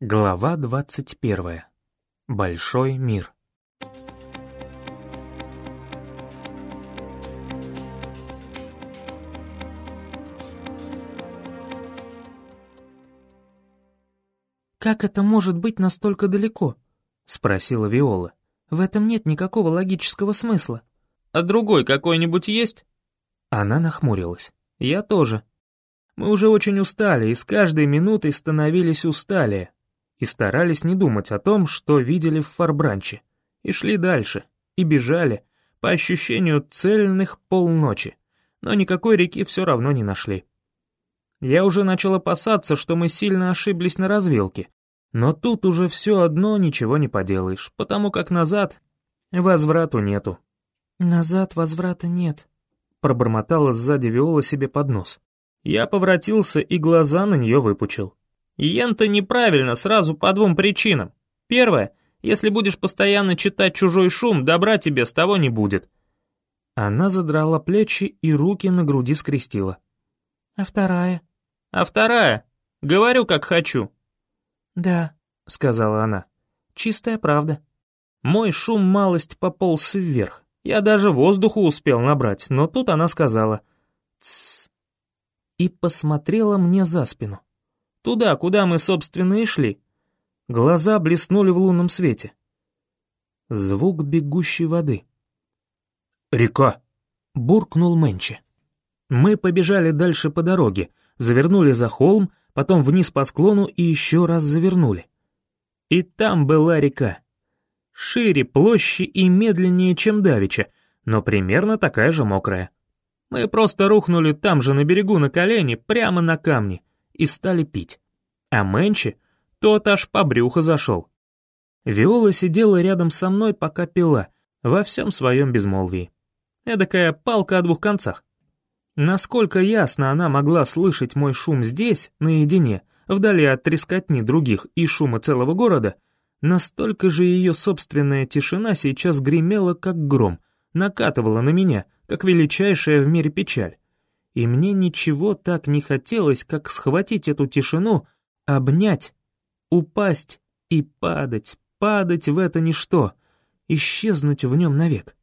Глава 21. Большой мир. «Как это может быть настолько далеко?» — спросила Виола. «В этом нет никакого логического смысла». «А другой какой-нибудь есть?» Она нахмурилась. «Я тоже. Мы уже очень устали, и с каждой минутой становились усталее. И старались не думать о том, что видели в Фарбранче. И шли дальше, и бежали, по ощущению цельных полночи. Но никакой реки все равно не нашли. Я уже начал опасаться, что мы сильно ошиблись на развилке. Но тут уже все одно ничего не поделаешь, потому как назад возврату нету. «Назад возврата нет», — пробормотала сзади Виола себе под нос. Я поворотился и глаза на нее выпучил. Йен-то неправильно сразу по двум причинам. Первое, если будешь постоянно читать чужой шум, добра тебе с того не будет. Она задрала плечи и руки на груди скрестила. «А вторая?» «А вторая? Говорю, как хочу». «Да», — сказала она, — «чистая правда». Мой шум малость пополз вверх. Я даже воздуху успел набрать, но тут она сказала «Тссс» и посмотрела мне за спину. Туда, куда мы, собственно, и шли. Глаза блеснули в лунном свете. Звук бегущей воды. «Река!» — буркнул Мэнчи. Мы побежали дальше по дороге, завернули за холм, потом вниз по склону и еще раз завернули. И там была река. Шире, площади и медленнее, чем Давича, но примерно такая же мокрая. Мы просто рухнули там же на берегу на колени, прямо на камни, и стали пить. А Мэнчи, тот аж по брюхо зашел. Виола сидела рядом со мной, пока пила, во всем своем безмолвии. Эдакая палка о двух концах. Насколько ясно она могла слышать мой шум здесь, наедине, вдали от трескотни других и шума целого города, настолько же ее собственная тишина сейчас гремела, как гром, накатывала на меня, как величайшая в мире печаль. И мне ничего так не хотелось, как схватить эту тишину, обнять, упасть и падать, падать в это ничто, исчезнуть в нем навек.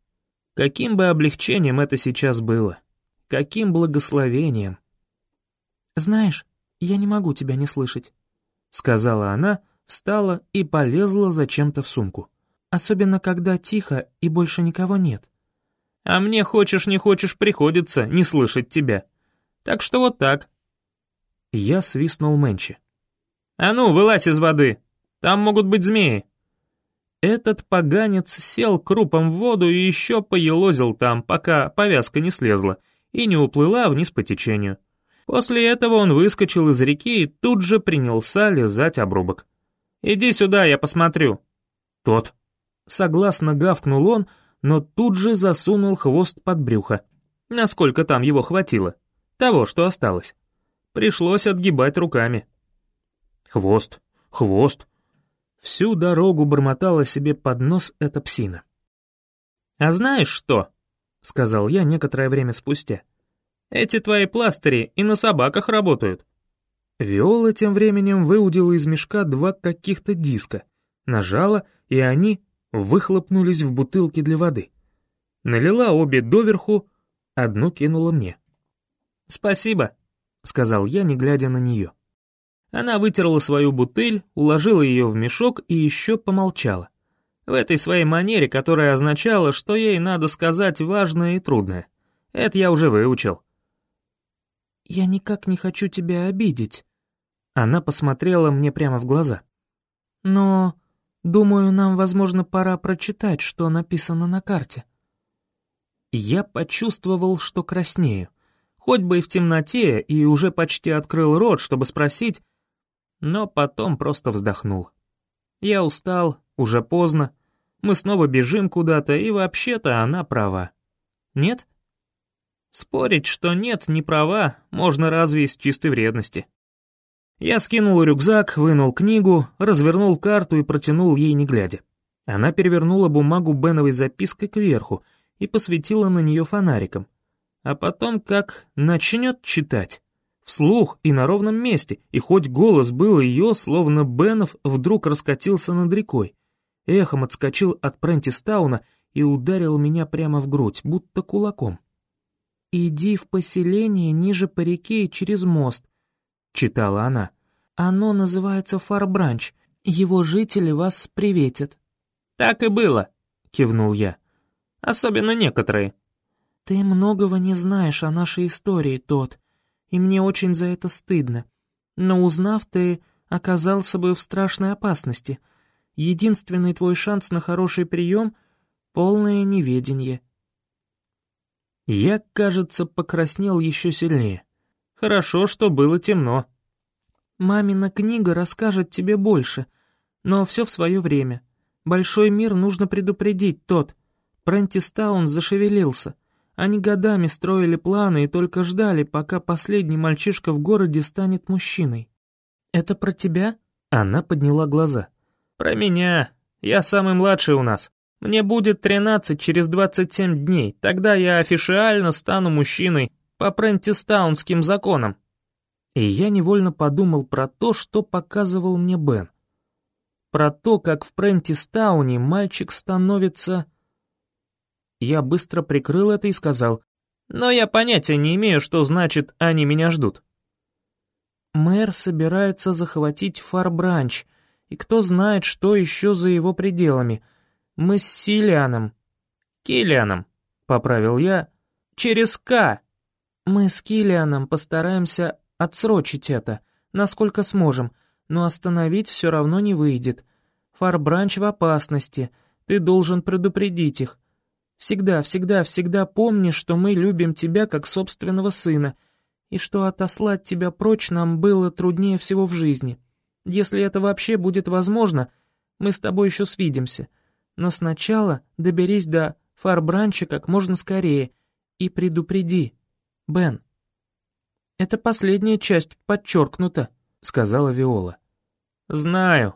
Каким бы облегчением это сейчас было, каким благословением. «Знаешь, я не могу тебя не слышать», — сказала она, встала и полезла зачем-то в сумку. «Особенно, когда тихо и больше никого нет. А мне хочешь не хочешь приходится не слышать тебя. Так что вот так». Я свистнул Мэнчи. «А ну, вылазь из воды! Там могут быть змеи!» Этот поганец сел крупом в воду и еще поелозил там, пока повязка не слезла и не уплыла вниз по течению. После этого он выскочил из реки и тут же принялся лизать обрубок. «Иди сюда, я посмотрю». «Тот». Согласно гавкнул он, но тут же засунул хвост под брюхо. Насколько там его хватило? Того, что осталось. Пришлось отгибать руками. Хвост, хвост. Всю дорогу бормотала себе под нос эта псина. «А знаешь что?» — сказал я некоторое время спустя. «Эти твои пластыри и на собаках работают». Виола тем временем выудила из мешка два каких-то диска, нажала, и они выхлопнулись в бутылки для воды. Налила обе доверху, одну кинула мне. «Спасибо», — сказал я, не глядя на нее. Она вытерла свою бутыль, уложила ее в мешок и еще помолчала. В этой своей манере, которая означала, что ей надо сказать важное и трудное. Это я уже выучил. «Я никак не хочу тебя обидеть». Она посмотрела мне прямо в глаза. «Но Думаю, нам, возможно, пора прочитать, что написано на карте». Я почувствовал, что краснею. Хоть бы и в темноте, и уже почти открыл рот, чтобы спросить, но потом просто вздохнул. Я устал, уже поздно, мы снова бежим куда-то, и вообще-то она права. Нет? Спорить, что нет, не права, можно разве из чистой вредности. Я скинул рюкзак, вынул книгу, развернул карту и протянул ей не глядя. Она перевернула бумагу Беновой запиской кверху и посветила на нее фонариком. А потом как начнет читать, вслух и на ровном месте, и хоть голос был ее, словно Бенов вдруг раскатился над рекой, эхом отскочил от Прентистауна и ударил меня прямо в грудь, будто кулаком. «Иди в поселение ниже по реке и через мост», — читала она. «Оно называется Фарбранч. Его жители вас приветят». «Так и было», — кивнул я. «Особенно некоторые». «Ты многого не знаешь о нашей истории, тот, и мне очень за это стыдно. Но узнав, ты оказался бы в страшной опасности. Единственный твой шанс на хороший прием — полное неведение». Я, кажется, покраснел еще сильнее. Хорошо, что было темно. «Мамина книга расскажет тебе больше, но все в свое время. Большой мир нужно предупредить, тот. Прентистаун зашевелился. Они годами строили планы и только ждали, пока последний мальчишка в городе станет мужчиной. «Это про тебя?» Она подняла глаза. «Про меня. Я самый младший у нас. Мне будет тринадцать через двадцать семь дней. Тогда я официально стану мужчиной по прентистаунским законам». И я невольно подумал про то, что показывал мне Бен. Про то, как в Прентистауне мальчик становится я быстро прикрыл это и сказал, «Но я понятия не имею, что значит «они меня ждут». Мэр собирается захватить Фарбранч, и кто знает, что еще за его пределами. Мы с Силианом. Киллианом, поправил я. Через К. Мы с Киллианом постараемся отсрочить это, насколько сможем, но остановить все равно не выйдет. Фарбранч в опасности, ты должен предупредить их. Всегда, всегда, всегда помни, что мы любим тебя как собственного сына, и что отослать тебя прочь нам было труднее всего в жизни. Если это вообще будет возможно, мы с тобой еще свидимся. Но сначала доберись до Фарбранча как можно скорее и предупреди. Бен. Это последняя часть подчеркнута, сказала Виола. Знаю.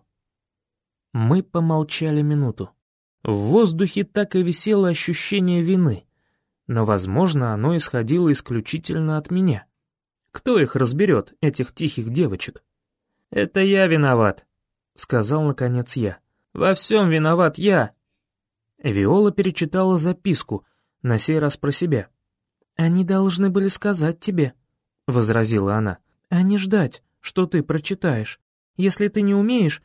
Мы помолчали минуту. В воздухе так и висело ощущение вины, но, возможно, оно исходило исключительно от меня. Кто их разберет, этих тихих девочек? «Это я виноват», — сказал наконец я. «Во всем виноват я». Виола перечитала записку, на сей раз про себя. «Они должны были сказать тебе», — возразила она, — «а не ждать, что ты прочитаешь. Если ты не умеешь...»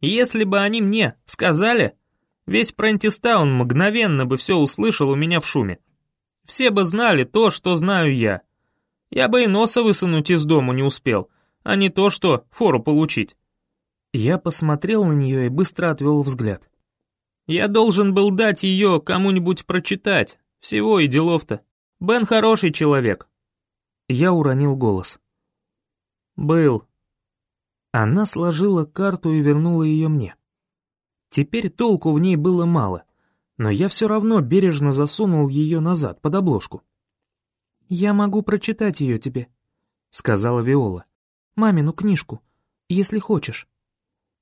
«Если бы они мне сказали...» Весь Прентистаун мгновенно бы все услышал у меня в шуме. Все бы знали то, что знаю я. Я бы и носа высунуть из дому не успел, а не то, что фору получить. Я посмотрел на нее и быстро отвел взгляд. Я должен был дать ее кому-нибудь прочитать, всего и делов-то. Бен хороший человек. Я уронил голос. Был. Она сложила карту и вернула ее мне. Теперь толку в ней было мало, но я все равно бережно засунул ее назад, под обложку. «Я могу прочитать ее тебе», — сказала Виола. «Мамину книжку, если хочешь».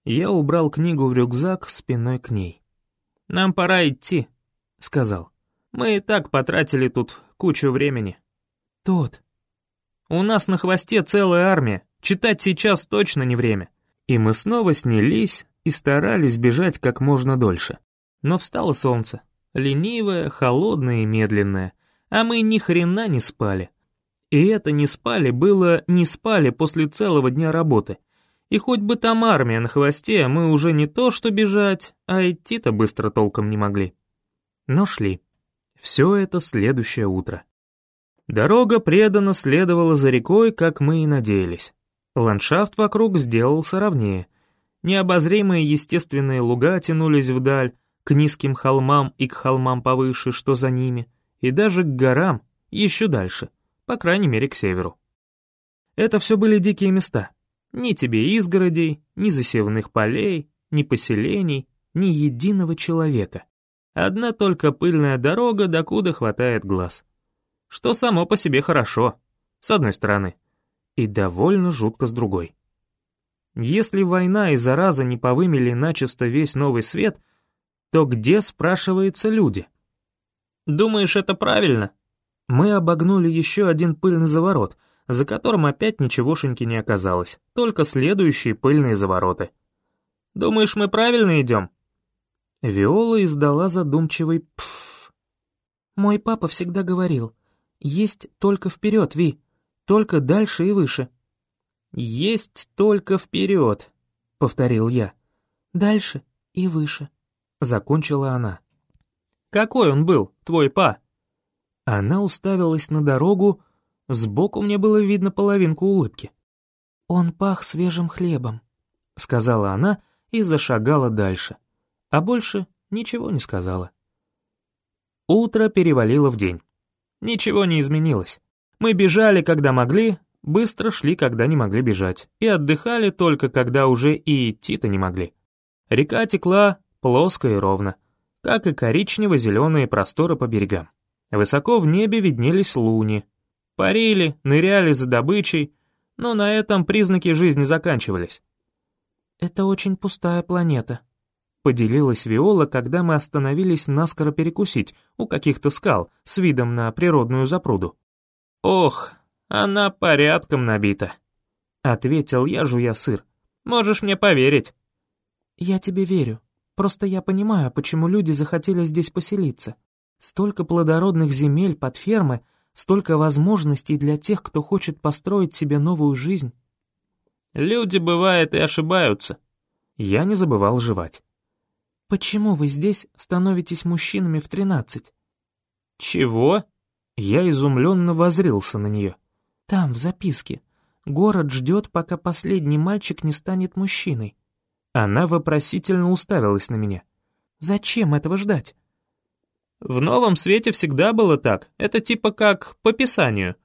Я убрал книгу в рюкзак спиной к ней. «Нам пора идти», — сказал. «Мы и так потратили тут кучу времени». «Тот». «У нас на хвосте целая армия, читать сейчас точно не время». И мы снова снялись, и старались бежать как можно дольше. Но встало солнце, ленивое, холодное и медленное, а мы ни хрена не спали. И это не спали было не спали после целого дня работы. И хоть бы там армия на хвосте, мы уже не то что бежать, а идти-то быстро толком не могли. Но шли. Все это следующее утро. Дорога преданно следовала за рекой, как мы и надеялись. Ландшафт вокруг сделался ровнее, Необозримые естественные луга тянулись вдаль, к низким холмам и к холмам повыше, что за ними, и даже к горам, еще дальше, по крайней мере к северу. Это все были дикие места. Ни тебе изгородей, ни засевных полей, ни поселений, ни единого человека. Одна только пыльная дорога, докуда хватает глаз. Что само по себе хорошо, с одной стороны, и довольно жутко с другой. Если война и зараза не повымели начисто весь новый свет, то где, спрашивается, люди? Думаешь, это правильно? Мы обогнули еще один пыльный заворот, за которым опять ничегошеньки не оказалось, только следующие пыльные завороты. «Думаешь, мы правильно идем?» Виола издала задумчивый «пф». «Мой папа всегда говорил, есть только вперед, Ви, только дальше и выше». «Есть только вперед», — повторил я. «Дальше и выше», — закончила она. «Какой он был, твой па?» Она уставилась на дорогу, сбоку мне было видно половинку улыбки. «Он пах свежим хлебом», — сказала она и зашагала дальше, а больше ничего не сказала. Утро перевалило в день. Ничего не изменилось. Мы бежали, когда могли, быстро шли, когда не могли бежать, и отдыхали только, когда уже и идти-то не могли. Река текла плоско и ровно, как и коричнево-зеленые просторы по берегам. Высоко в небе виднелись луни. Парили, ныряли за добычей, но на этом признаки жизни заканчивались. «Это очень пустая планета», — поделилась Виола, когда мы остановились наскоро перекусить у каких-то скал с видом на природную запруду. «Ох, она порядком набита», — ответил я, жуя сыр. «Можешь мне поверить». «Я тебе верю. Просто я понимаю, почему люди захотели здесь поселиться. Столько плодородных земель под фермы, столько возможностей для тех, кто хочет построить себе новую жизнь». «Люди, бывает, и ошибаются». Я не забывал жевать. «Почему вы здесь становитесь мужчинами в тринадцать?» «Чего?» Я изумленно возрился на нее. Там, в записке. Город ждет, пока последний мальчик не станет мужчиной. Она вопросительно уставилась на меня. Зачем этого ждать? В новом свете всегда было так. Это типа как по писанию.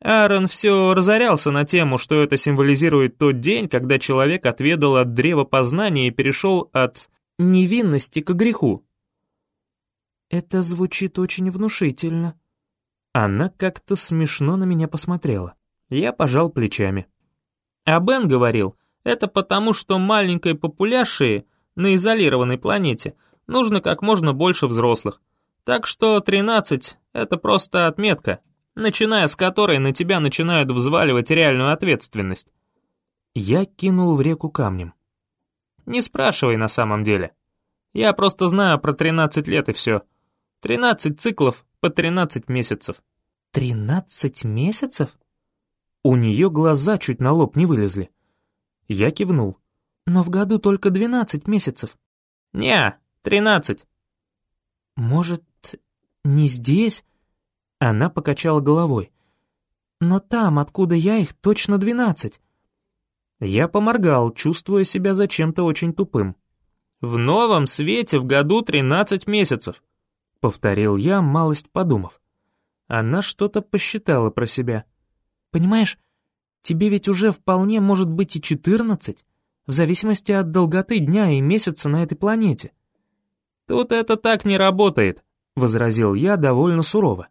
Аарон все разорялся на тему, что это символизирует тот день, когда человек отведал от древа познания и перешел от невинности к греху. Это звучит очень внушительно. Она как-то смешно на меня посмотрела. Я пожал плечами. А Бен говорил, это потому, что маленькой популяции на изолированной планете нужно как можно больше взрослых. Так что 13 — это просто отметка, начиная с которой на тебя начинают взваливать реальную ответственность. Я кинул в реку камнем. Не спрашивай на самом деле. Я просто знаю про 13 лет и все. 13 циклов по 13 месяцев. «Тринадцать месяцев?» У нее глаза чуть на лоб не вылезли. Я кивнул. «Но в году только двенадцать месяцев». «Не, тринадцать». «Может, не здесь?» Она покачала головой. «Но там, откуда я их, точно двенадцать». Я поморгал, чувствуя себя зачем-то очень тупым. «В новом свете в году тринадцать месяцев», — повторил я, малость подумав. Она что-то посчитала про себя. «Понимаешь, тебе ведь уже вполне может быть и четырнадцать, в зависимости от долготы дня и месяца на этой планете». «Тут это так не работает», — возразил я довольно сурово.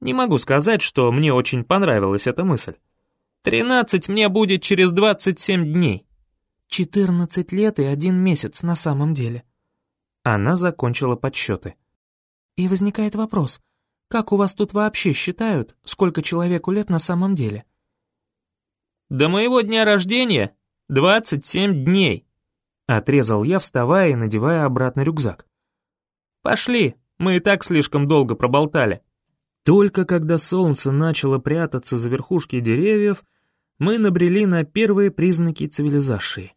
«Не могу сказать, что мне очень понравилась эта мысль. Тринадцать мне будет через двадцать семь дней». «Четырнадцать лет и один месяц на самом деле». Она закончила подсчеты. «И возникает вопрос, как у вас тут вообще считают, сколько человеку лет на самом деле?» «До моего дня рождения 27 дней», — отрезал я, вставая и надевая обратно рюкзак. «Пошли, мы и так слишком долго проболтали». Только когда солнце начало прятаться за верхушки деревьев, мы набрели на первые признаки цивилизации.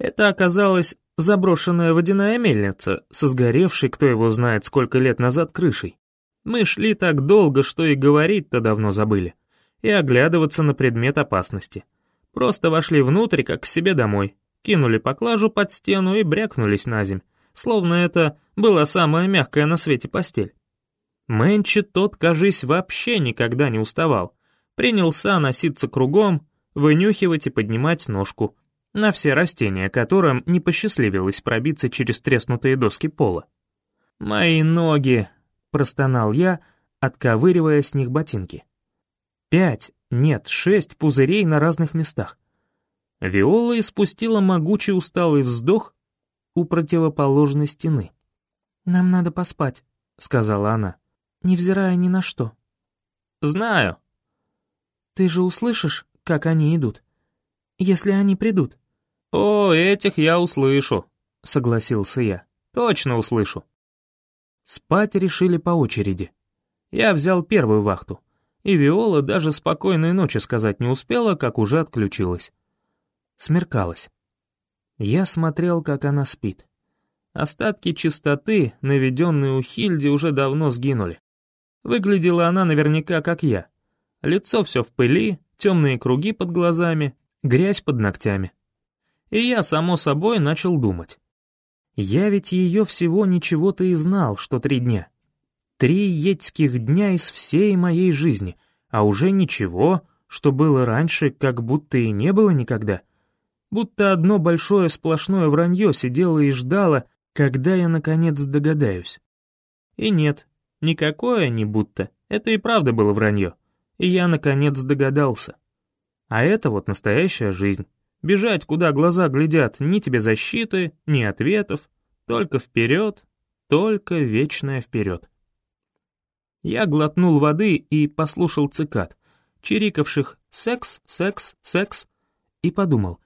Это оказалась заброшенная водяная мельница со сгоревшей, кто его знает сколько лет назад, крышей. Мы шли так долго, что и говорить-то давно забыли. И оглядываться на предмет опасности. Просто вошли внутрь, как к себе домой. Кинули поклажу под стену и брякнулись на земь. Словно это была самая мягкая на свете постель. Мэнчи тот, кажись, вообще никогда не уставал. Принялся носиться кругом, вынюхивать и поднимать ножку на все растения, которым не посчастливилось пробиться через треснутые доски пола. «Мои ноги!» простонал я, отковыривая с них ботинки. Пять, нет, шесть пузырей на разных местах. Виола испустила могучий усталый вздох у противоположной стены. «Нам надо поспать», — сказала она, невзирая ни на что. «Знаю». Ты же услышишь, как они идут? Если они придут». «О, этих я услышу», — согласился я. «Точно услышу». Спать решили по очереди. Я взял первую вахту, и Виола даже спокойной ночи сказать не успела, как уже отключилась. Смеркалось. Я смотрел, как она спит. Остатки чистоты, наведенные у Хильди, уже давно сгинули. Выглядела она наверняка, как я. Лицо все в пыли, темные круги под глазами, грязь под ногтями. И я, само собой, начал думать. Я ведь ее всего ничего-то и знал, что три дня. Три етских дня из всей моей жизни, а уже ничего, что было раньше, как будто и не было никогда. Будто одно большое сплошное вранье сидело и ждало, когда я, наконец, догадаюсь. И нет, никакое не будто, это и правда было вранье. И я, наконец, догадался. А это вот настоящая жизнь. Бежать, куда глаза глядят, ни тебе защиты, ни ответов, только вперед, только вечное вперед. Я глотнул воды и послушал цикад, чирикавших «секс, секс, секс», и подумал,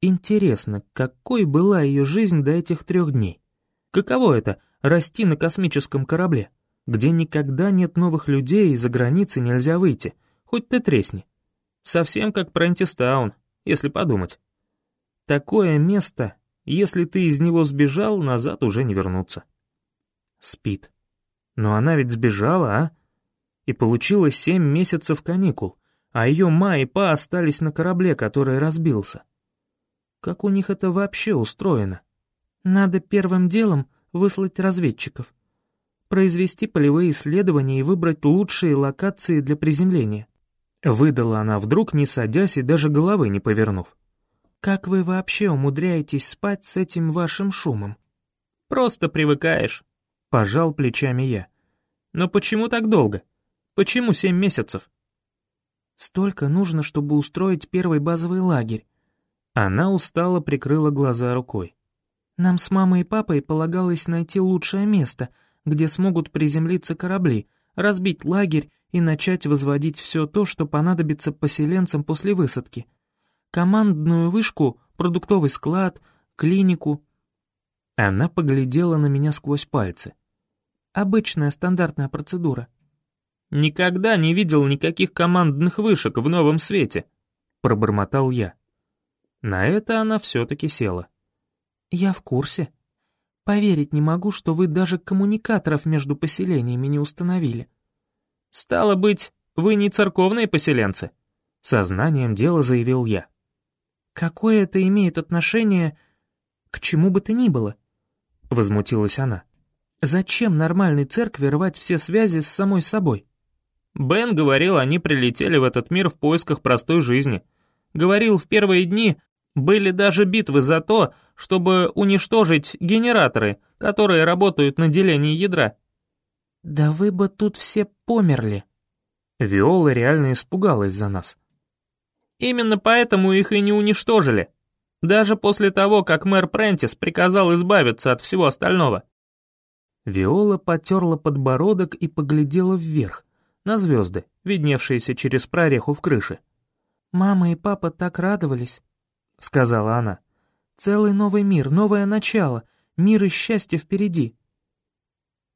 интересно, какой была ее жизнь до этих трех дней? Каково это — расти на космическом корабле, где никогда нет новых людей и за границы нельзя выйти, хоть ты тресни? Совсем как Прентистаун, если подумать. Такое место, если ты из него сбежал, назад уже не вернуться. Спит. Но она ведь сбежала, а? И получила семь месяцев каникул, а ее ма и па остались на корабле, который разбился. Как у них это вообще устроено? Надо первым делом выслать разведчиков, произвести полевые исследования и выбрать лучшие локации для приземления. Выдала она вдруг, не садясь и даже головы не повернув. «Как вы вообще умудряетесь спать с этим вашим шумом?» «Просто привыкаешь», — пожал плечами я. «Но почему так долго? Почему семь месяцев?» «Столько нужно, чтобы устроить первый базовый лагерь». Она устало прикрыла глаза рукой. «Нам с мамой и папой полагалось найти лучшее место, где смогут приземлиться корабли, разбить лагерь и начать возводить все то, что понадобится поселенцам после высадки. Командную вышку, продуктовый склад, клинику. Она поглядела на меня сквозь пальцы. Обычная стандартная процедура. «Никогда не видел никаких командных вышек в новом свете», — пробормотал я. На это она все-таки села. «Я в курсе. Поверить не могу, что вы даже коммуникаторов между поселениями не установили. «Стало быть, вы не церковные поселенцы?» Сознанием дела заявил я. «Какое это имеет отношение к чему бы то ни было?» Возмутилась она. «Зачем нормальной церкви рвать все связи с самой собой?» Бен говорил, они прилетели в этот мир в поисках простой жизни. Говорил, в первые дни были даже битвы за то, чтобы уничтожить генераторы, которые работают на делении ядра. «Да вы бы тут все померли». Виола реально испугалась за нас. Именно поэтому их и не уничтожили. Даже после того, как мэр Прентис приказал избавиться от всего остального. Виола потерла подбородок и поглядела вверх, на звезды, видневшиеся через прореху в крыше. «Мама и папа так радовались», — сказала она. «Целый новый мир, новое начало, мир и счастье впереди.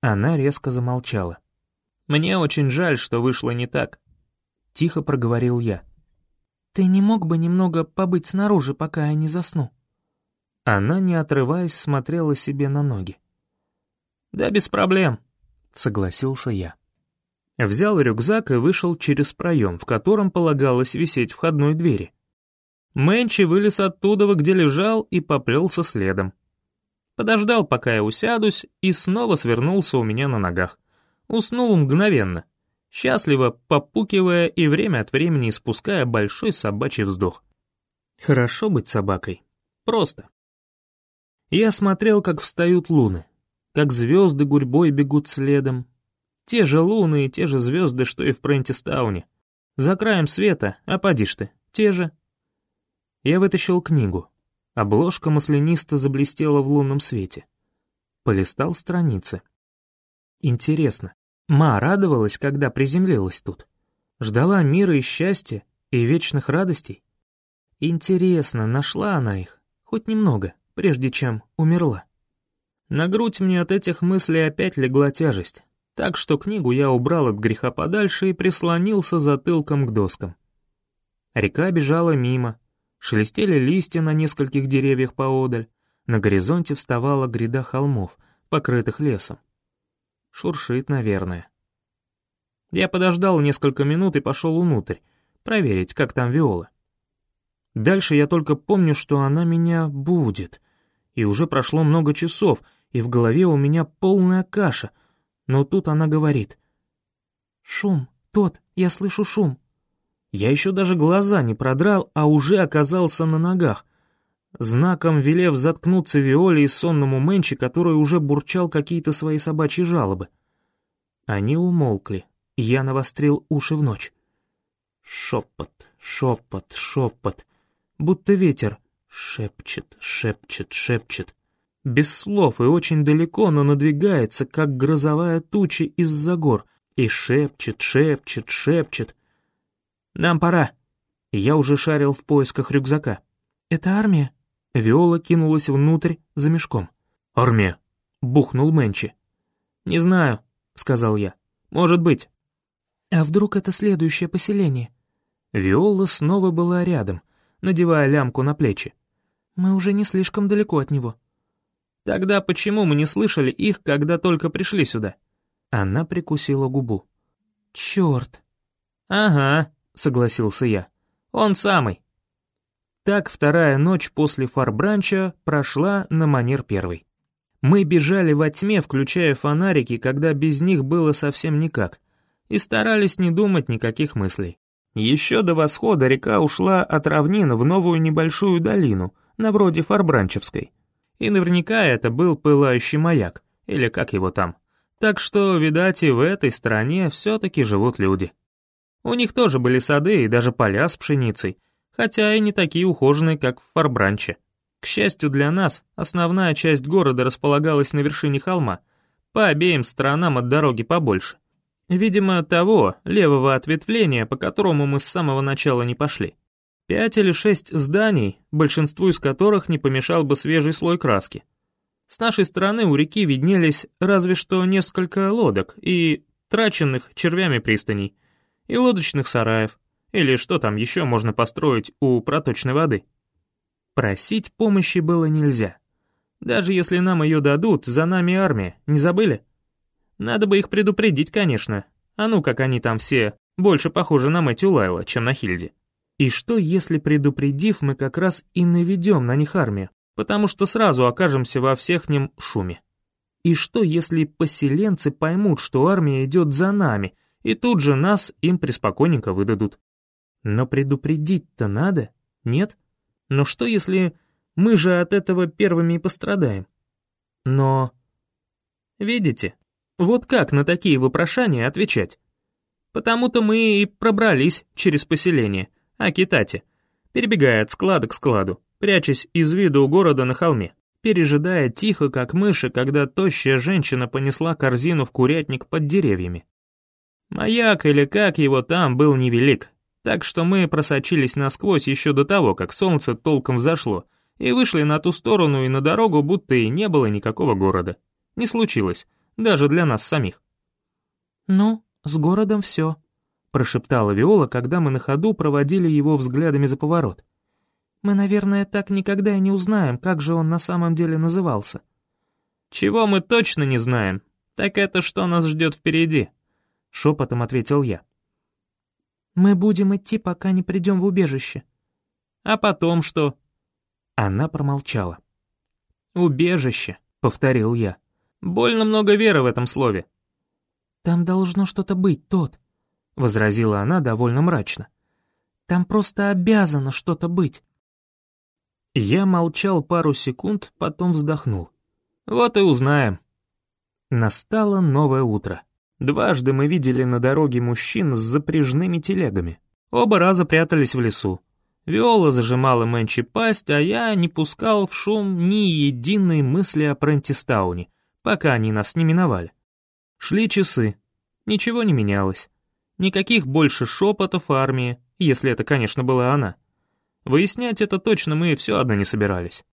Она резко замолчала. «Мне очень жаль, что вышло не так», — тихо проговорил я. «Ты не мог бы немного побыть снаружи, пока я не засну?» Она, не отрываясь, смотрела себе на ноги. «Да без проблем», — согласился я. Взял рюкзак и вышел через проем, в котором полагалось висеть входной двери. Мэнчи вылез оттуда, где лежал, и поплелся следом. Подождал, пока я усядусь, и снова свернулся у меня на ногах. Уснул мгновенно, счастливо попукивая и время от времени испуская большой собачий вздох. Хорошо быть собакой. Просто. Я смотрел, как встают луны, как звезды гурьбой бегут следом. Те же луны и те же звезды, что и в Прентистауне. За краем света, а поди ж ты, те же. Я вытащил книгу, Обложка маслянисто заблестела в лунном свете. Полистал страницы. Интересно, Ма радовалась, когда приземлилась тут? Ждала мира и счастья и вечных радостей. Интересно, нашла она их, хоть немного, прежде чем умерла. На грудь мне от этих мыслей опять легла тяжесть, так что книгу я убрал от греха подальше и прислонился затылком к доскам. Река бежала мимо, шелестели листья на нескольких деревьях поодаль, на горизонте вставала гряда холмов, покрытых лесом. Шуршит, наверное. Я подождал несколько минут и пошел внутрь, проверить, как там Виола. Дальше я только помню, что она меня будет. И уже прошло много часов, и в голове у меня полная каша. Но тут она говорит. «Шум, тот, я слышу шум». Я еще даже глаза не продрал, а уже оказался на ногах, знаком велев заткнуться Виоле и сонному Мэнчи, который уже бурчал какие-то свои собачьи жалобы. Они умолкли, я навострил уши в ночь. Шепот, шепот, шепот, будто ветер шепчет, шепчет, шепчет. Без слов и очень далеко, но надвигается, как грозовая туча из-за гор, и шепчет, шепчет, шепчет. «Нам пора». Я уже шарил в поисках рюкзака. «Это армия?» Виола кинулась внутрь за мешком. «Армия!» — бухнул Мэнчи. «Не знаю», — сказал я. «Может быть». «А вдруг это следующее поселение?» Виола снова была рядом, надевая лямку на плечи. «Мы уже не слишком далеко от него». «Тогда почему мы не слышали их, когда только пришли сюда?» Она прикусила губу. «Черт!» «Ага», согласился я. «Он самый». Так вторая ночь после фарбранча прошла на манер первой. Мы бежали во тьме, включая фонарики, когда без них было совсем никак, и старались не думать никаких мыслей. Еще до восхода река ушла от равнин в новую небольшую долину, на вроде Фарбранчевской. И наверняка это был пылающий маяк, или как его там. Так что, видать, и в этой стране все-таки живут люди. У них тоже были сады и даже поля с пшеницей, хотя и не такие ухоженные, как в Фарбранче. К счастью для нас, основная часть города располагалась на вершине холма, по обеим сторонам от дороги побольше. Видимо, того, левого ответвления, по которому мы с самого начала не пошли. Пять или шесть зданий, большинству из которых не помешал бы свежий слой краски. С нашей стороны у реки виднелись разве что несколько лодок и траченных червями пристаней, и лодочных сараев, или что там еще можно построить у проточной воды. Просить помощи было нельзя. Даже если нам ее дадут, за нами армия, не забыли? Надо бы их предупредить, конечно. А ну, как они там все, больше похожи на Мэтью Лайла, чем на Хильди. И что, если предупредив, мы как раз и наведем на них армию, потому что сразу окажемся во всех нем шуме? И что, если поселенцы поймут, что армия идет за нами, и тут же нас им преспокойненько выдадут. Но предупредить-то надо, нет? Но что, если мы же от этого первыми и пострадаем? Но... Видите, вот как на такие вопрошания отвечать? Потому-то мы и пробрались через поселение, а Китати, перебегая от склада к складу, прячась из виду у города на холме, пережидая тихо, как мыши, когда тощая женщина понесла корзину в курятник под деревьями. Маяк или как его там был невелик, так что мы просочились насквозь еще до того, как солнце толком взошло, и вышли на ту сторону и на дорогу, будто и не было никакого города. Не случилось, даже для нас самих. «Ну, с городом все», — прошептала Виола, когда мы на ходу проводили его взглядами за поворот. «Мы, наверное, так никогда и не узнаем, как же он на самом деле назывался». «Чего мы точно не знаем, так это что нас ждет впереди», шепотом ответил я. «Мы будем идти, пока не придем в убежище». «А потом что?» Она промолчала. «Убежище», — повторил я. «Больно много веры в этом слове». «Там должно что-то быть, тот», — возразила она довольно мрачно. «Там просто обязано что-то быть». Я молчал пару секунд, потом вздохнул. «Вот и узнаем». Настало новое утро. Дважды мы видели на дороге мужчин с запряжными телегами. Оба раза прятались в лесу. Виола зажимала Мэнчи пасть, а я не пускал в шум ни единой мысли о Прентистауне, пока они нас не миновали. Шли часы. Ничего не менялось. Никаких больше шепотов армии, если это, конечно, была она. Выяснять это точно мы все одно не собирались.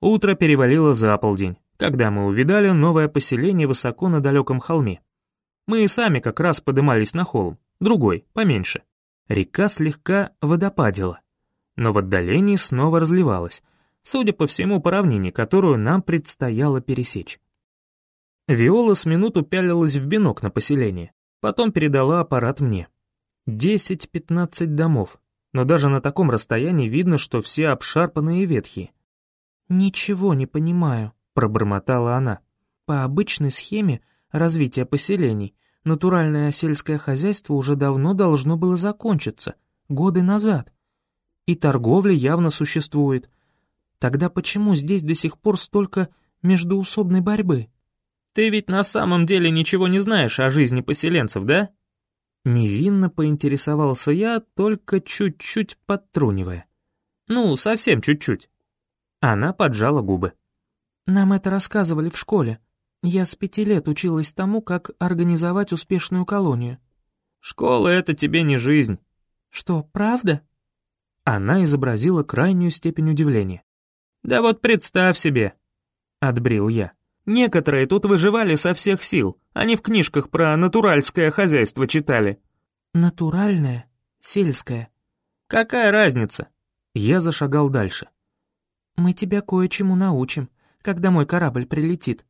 Утро перевалило за полдень, когда мы увидали новое поселение высоко на далеком холме. Мы и сами как раз подымались на холм, другой, поменьше. Река слегка водопадила, но в отдалении снова разливалась, судя по всему, по равнине, которую нам предстояло пересечь. Виола с минуту пялилась в бинок на поселение, потом передала аппарат мне. Десять-пятнадцать домов, но даже на таком расстоянии видно, что все обшарпанные и ветхие. «Ничего не понимаю», — пробормотала она. «По обычной схеме развития поселений натуральное сельское хозяйство уже давно должно было закончиться, годы назад. И торговля явно существует. Тогда почему здесь до сих пор столько междуусобной борьбы?» Ты ведь на самом деле ничего не знаешь о жизни поселенцев, да?» Невинно поинтересовался я, только чуть-чуть подтрунивая. «Ну, совсем чуть-чуть». Она поджала губы. «Нам это рассказывали в школе. Я с пяти лет училась тому, как организовать успешную колонию». «Школа — это тебе не жизнь». «Что, правда?» Она изобразила крайнюю степень удивления. «Да вот представь себе», — отбрил я. Некоторые тут выживали со всех сил. Они в книжках про натуральское хозяйство читали. Натуральное? Сельское? Какая разница? Я зашагал дальше. Мы тебя кое-чему научим, когда мой корабль прилетит.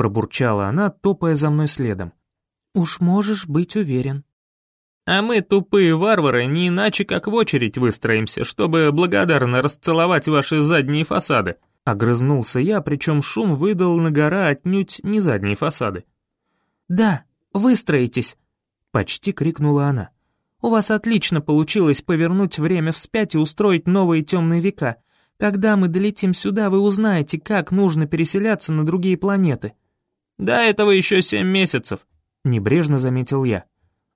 Пробурчала она, топая за мной следом. Уж можешь быть уверен. А мы, тупые варвары, не иначе как в очередь выстроимся, чтобы благодарно расцеловать ваши задние фасады. Огрызнулся я, причем шум выдал на гора отнюдь не задние фасады. «Да, выстроитесь!» — почти крикнула она. «У вас отлично получилось повернуть время вспять и устроить новые темные века. Когда мы долетим сюда, вы узнаете, как нужно переселяться на другие планеты». «До этого еще семь месяцев», — небрежно заметил я.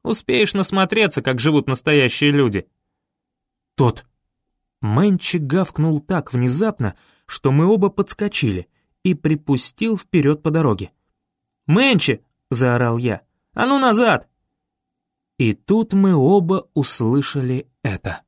«Успеешь насмотреться, как живут настоящие люди». «Тот!» Мэнчик гавкнул так внезапно, что мы оба подскочили, и припустил вперед по дороге. «Мэнчи!» — заорал я. «А ну назад!» И тут мы оба услышали это.